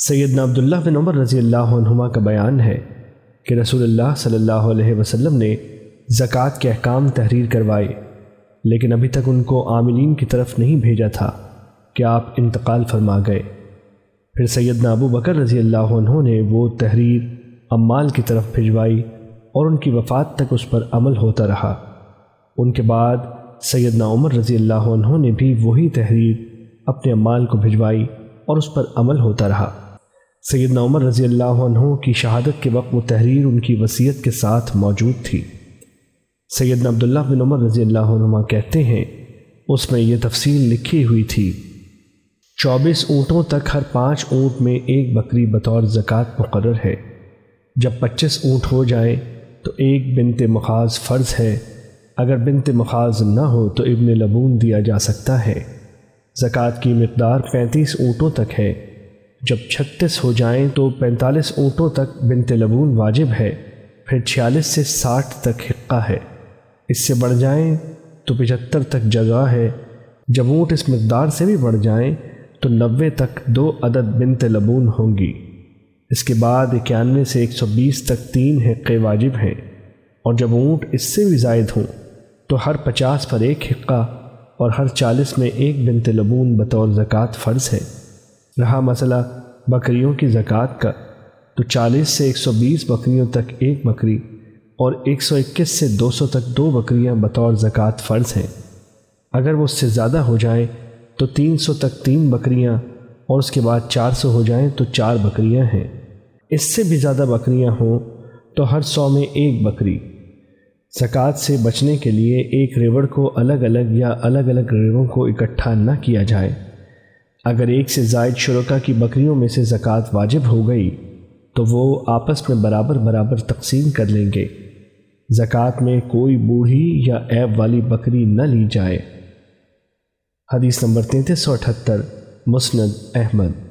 سیدنا عبداللہ بن عمر رضی اللہ عنہما کا بیان ہے کہ رسول اللہ صلی اللہ علیہ وسلم نے زکوٰۃ کے احکام تحریر کروائے، لیکن ابھی تک ان کو عاملین کی طرف نہیں بھیجا تھا کہ آپ انتقال فرما گئے۔ پھر سیدنا ابو بکر رضی اللہ عنہ نے وہ تحریر عمال کی طرف بھجوائی اور ان کی وفات تک اس پر عمل ہوتا رہا۔ ان کے بعد سیدنا عمر رضی اللہ عنہ نے بھی وہی تحریر اپنے عمال کو بھجوائی اور اس پر عمل ہوتا رہا۔ سیدنا عمر رضی اللہ عنہ کی شہادت کے وقت وہ تحریر ان کی وصیت کے ساتھ موجود تھی۔ سیدنا عبداللہ بن عمر رضی اللہ عنہ کہتے ہیں، اس میں یہ تفصیل لکھی ہوئی تھی، چوبیس اونٹوں تک ہر پانچ اونٹ میں ایک بکری بطور زکوٰۃ مقرر ہے۔ جب پچیس اونٹ ہو جائیں تو ایک بنت مخاض فرض ہے۔ اگر بنت مخاض نہ ہو تو ابن لبون دیا جا سکتا ہے۔ زکوٰۃ کی مقدار پینتیس اونٹوں تک ہے۔ جب چھتیس ہو جائیں تو پینتالیس اونٹوں تک بنت لبون واجب ہے، پھر چھیالیس سے ساٹھ تک حقہ ہے۔ اس سے بڑھ جائیں تو پچہتر تک جگہ ہے۔ جب اونٹ اس مقدار سے بھی بڑھ جائیں تو نوے تک دو عدد بنت لبون ہوں گی۔ اس کے بعد اکیانوے سے ایک سو بیس تک تین حقے واجب ہیں۔ اور جب اونٹ اس سے بھی زائد ہوں تو ہر پچاس پر ایک حقہ اور ہر چالیس میں ایک بنت لبون بطور زکوٰۃ فرض ہے۔ رہا مسئلہ بکریوں کی زکوٰۃ کا۔ تو چالیس سے ایک سو بیس بکریوں تک ایک بکری اور ایک سو اکیس سے دو سو تک دو بکریاں بطور زکوٰۃ فرض ہیں۔ اگر وہ اس سے زیادہ ہو جائیں تو تین سو تک تین بکریاں اور اس کے بعد چار سو ہو جائیں تو چار بکریاں ہیں۔ اس سے بھی زیادہ بکریاں ہوں تو ہر سو میں ایک بکری۔ زکوٰۃ سے بچنے کے لیے ایک ریوڑ کو الگ الگ یا الگ الگ ریوڑوں کو اکٹھا نہ کیا جائے۔ اگر ایک سے زائد شرکا کی بکریوں میں سے زکوٰۃ واجب ہو گئی، تو وہ آپس میں برابر برابر تقسیم کر لیں گے۔ زکوٰۃ میں کوئی بوڑھی یا عیب والی بکری نہ لی جائے۔ حدیث نمبر تینتیس سو اٹھتر مسند احمد۔